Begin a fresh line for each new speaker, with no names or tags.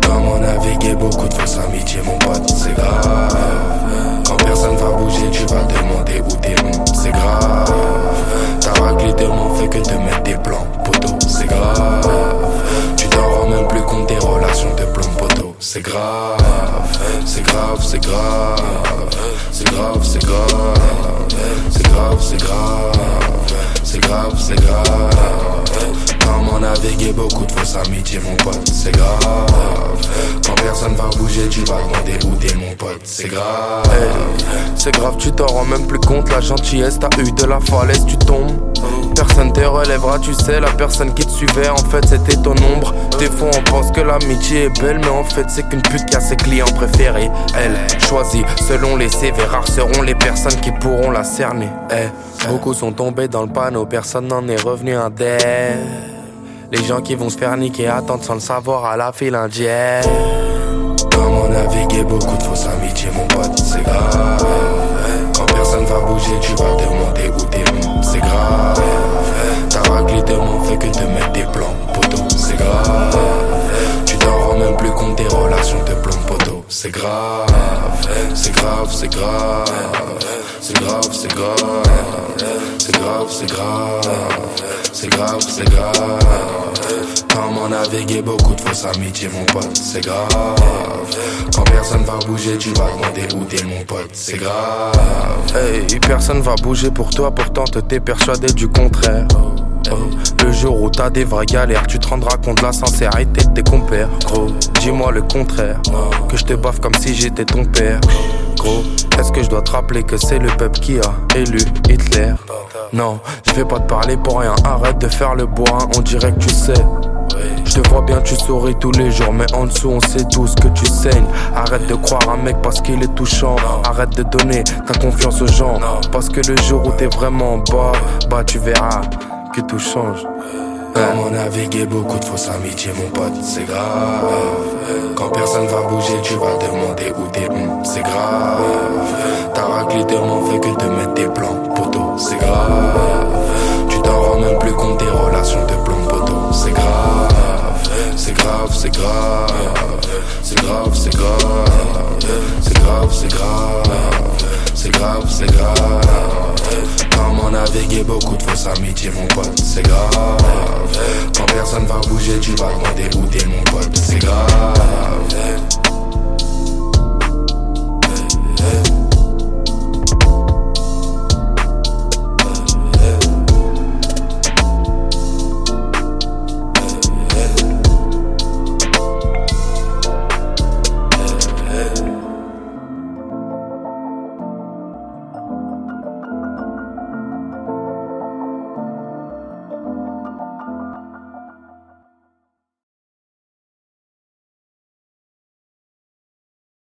Comment naviguer beaucoup de fausses amitiés, mon pote, c'est grave. Quand personne va bouger, tu vas demander où t'es, c'est grave. Ta raclée mon fait que te mettre des plans, poteau, c'est grave. Tu t'en rends même plus compte des relations de plomb, poteau, c'est grave. C'est grave, c'est grave. C'est grave, c'est grave. C'est grave, c'est grave. C'est grave, c'est grave. Comment naviguer beaucoup de fausses amitiés, mon pote, c'est grave. Personne va bouger, tu vas demander où t'es, mon pote, c'est grave.
c'est grave, tu t'en rends même plus compte. La gentillesse, t'as eu de la falaise, tu tombes. Personne te relèvera, tu sais, la personne qui te suivait, en fait, c'était ton ombre. Des fois, on pense que l'amitié est belle, mais en fait, c'est qu'une pute qui a ses clients préférés. Elle choisit selon les CV, rares seront les personnes qui pourront la cerner. Eh, beaucoup sont tombés dans le panneau, personne n'en est revenu indemne. Les gens qui vont se faire niquer attendent sans le savoir à la file indienne.
Naviguer beaucoup de fausses amitiés, mon pote, c'est grave. Quand personne va bouger, tu vas demander où t'es, c'est grave. Ta raclée mon fait que te mettre des plans, poteau, c'est grave. Tu t'en rends même plus compte des relations de plomb, poteau, c'est grave. C'est grave, c'est grave. C'est grave, c'est grave. C'est grave, c'est grave. C'est grave, c'est grave. Comment naviguer beaucoup de fausses amitiés, mon pote, c'est grave. Quand personne va bouger, tu vas demander où t'es, mon pote, c'est grave.
Hey, personne va bouger pour toi, pourtant t'es persuadé du contraire. Oh, le jour où t'as des vraies galères, tu te rendras compte de la sincérité de tes compères. Gros, dis-moi le contraire. Que je te baffe comme si j'étais ton père. Est-ce que je dois te rappeler que c'est le peuple qui a élu Hitler? Non, je vais pas te parler pour rien. Arrête de faire le bois, on dirait que tu sais. Je te vois bien, tu souris tous les jours, mais en dessous on sait tous que tu saignes. Arrête de croire un mec parce qu'il est touchant. Arrête de donner ta confiance aux gens. Parce que le jour où t'es vraiment bas, bah tu verras que tout change.
Comment naviguer beaucoup de fausses amitiés, mon pote, c'est grave. Quand personne va bouger, tu vas demander où t'es, c'est grave. Ta raclée mon fait que te mettre des plans, poteau, c'est grave. Tu t'en rends même plus compte des relations de plomb, poteau, c'est grave. C'est grave, c'est grave. C'est grave, c'est grave. C'est grave, c'est grave. C'est grave, c'est grave. Naviguer beaucoup de fausses amitiés, mon pote, c'est grave. Quand personne va bouger, tu vas demander où t'es, mon pote, c'est grave.